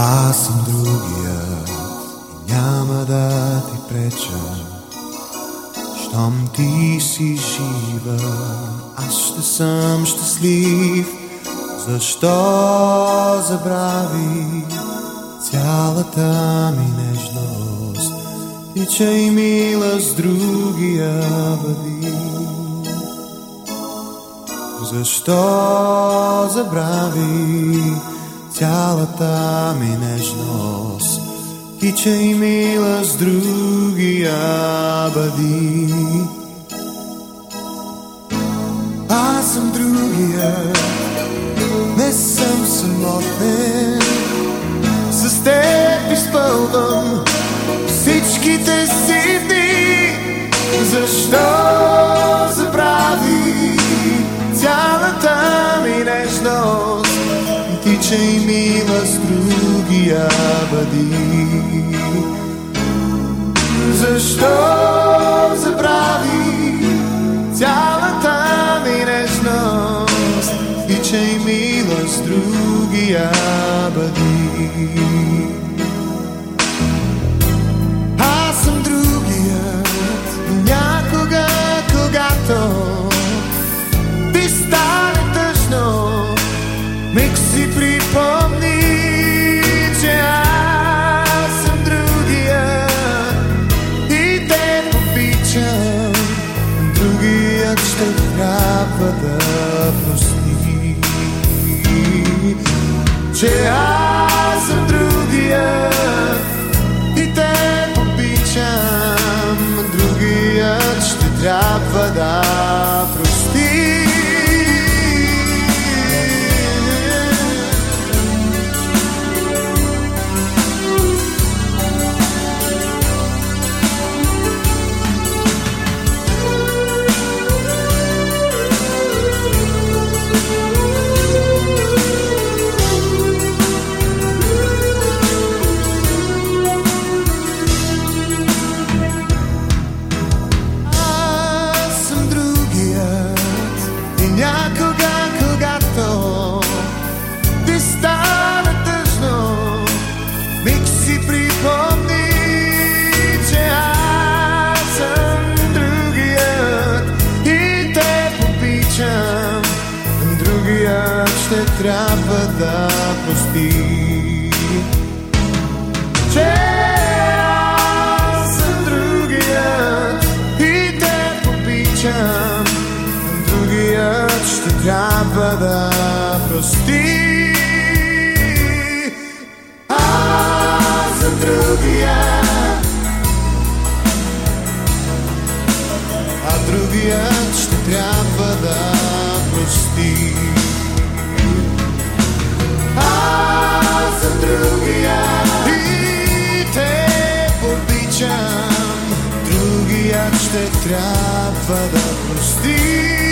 Аз съм другия и няма да ти преча. Щом ти си жива, аз ще съм щастлив. Защо забрави цялата ми нежност? Тича и мила с другия бъди. Защо забрави цялата ми нежност? Тича и мила с другия бъди. Аз съм другия, Тича и мила с другия бъди. Защо забрави цялата ми нежност? Тича и мила с другия бъди. Аз съм другият, някога, когато ти стане тъжно, миг си че аз съм другият и те обичам. Другият ще трябва да прости. Че аз другият и те обичам. Другият ще трябва да прости. Аз съм другият, а другият ще трябва да ще трябва да простим.